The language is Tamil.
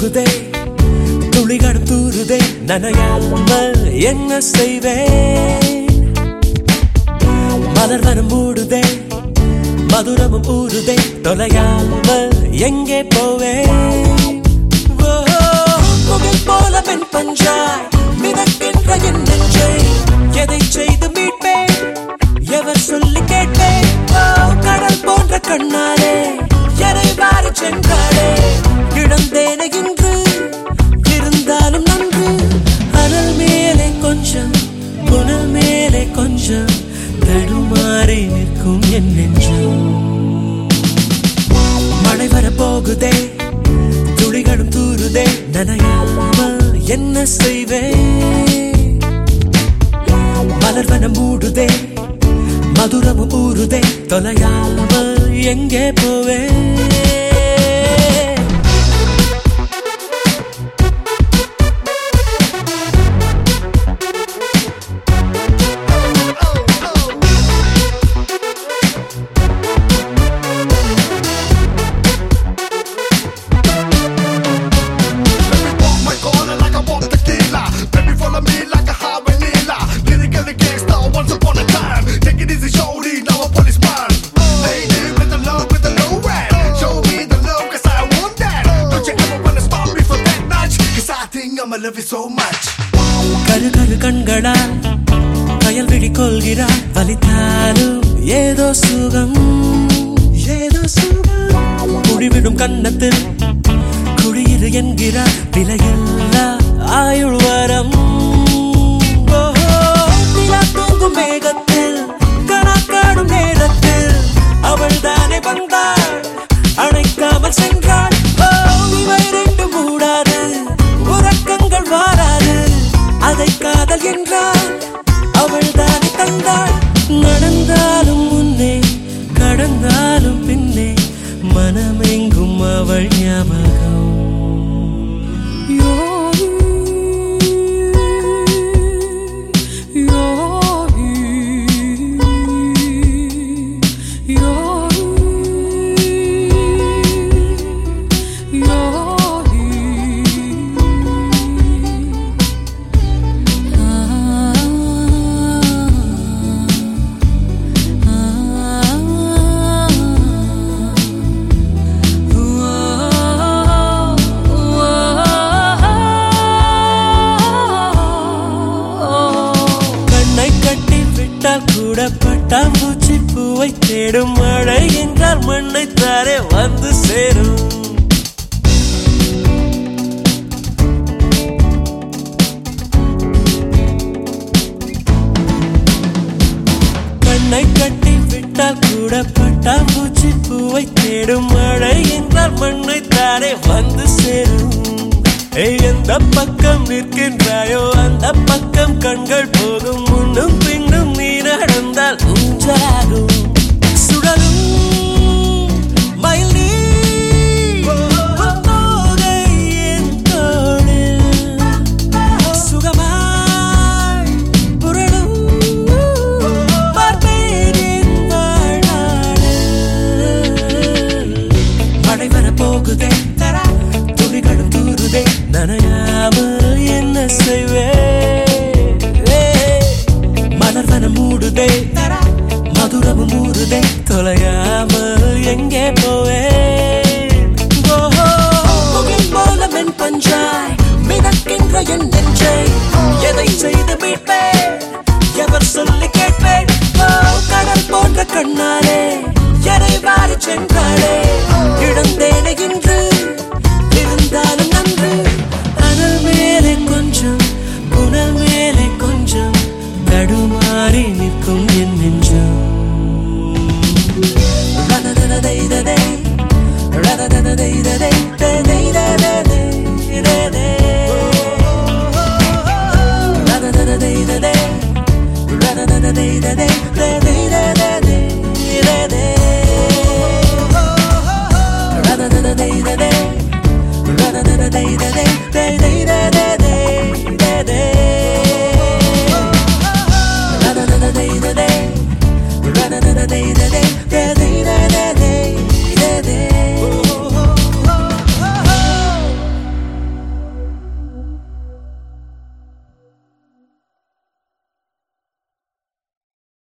போகுதே. துளிகள் தூருதே. நனையாமல் என்ன செய்வேன் மலர் வனம் மூடுதே. மதுரமும் ஊறுதே தொலையாமல் எங்கே போவேன் போல பெண் பஞ்சாய். மிதக்கின்ற என் நெஞ்சை. எதை செய் இழந்தேனே இருந்தாலும் நன்று. அனல் மேலே கொஞ்சம் புனல் மேலே கொஞ்சம் தடுமாறி நிற்கும் என் நெஞ்சம். மழை வரப்போகுதே துளிகளும் தூருதே நனையாமல் என்ன செய்வேன் மலர் மூடுதே மதுரமும் ஊறுதே தொலையாமல் எங்கே போவேன் கரு கரு கண்களால் கயல் விழி கொள்கிறார் வலித்தாலும் ஏதோ சுகம். ஏதோ சுகம். குழிவிடும் கன்னத்தில் குடியிரு என்கிறார் விலையில்லா ஆயுள் வரம். தூங்கும் மேகத்தில் கணக்காடும் நேரம். பட்டாம்பூச்சி பூவை தேடும் மழை என்றால் மண்ணை தாரே வந்து சேரும். கண்ணை கட்டி விட்டால் கூட பட்டாம்பூச்சி பூவை தேடும் மழை என்றால் மண்ணை தாரே வந்து சேரும். எந்த பக்கம் நிற்கின்றாயோ அந்த பக்கம் கண்கள் போகும் day, the day, the day.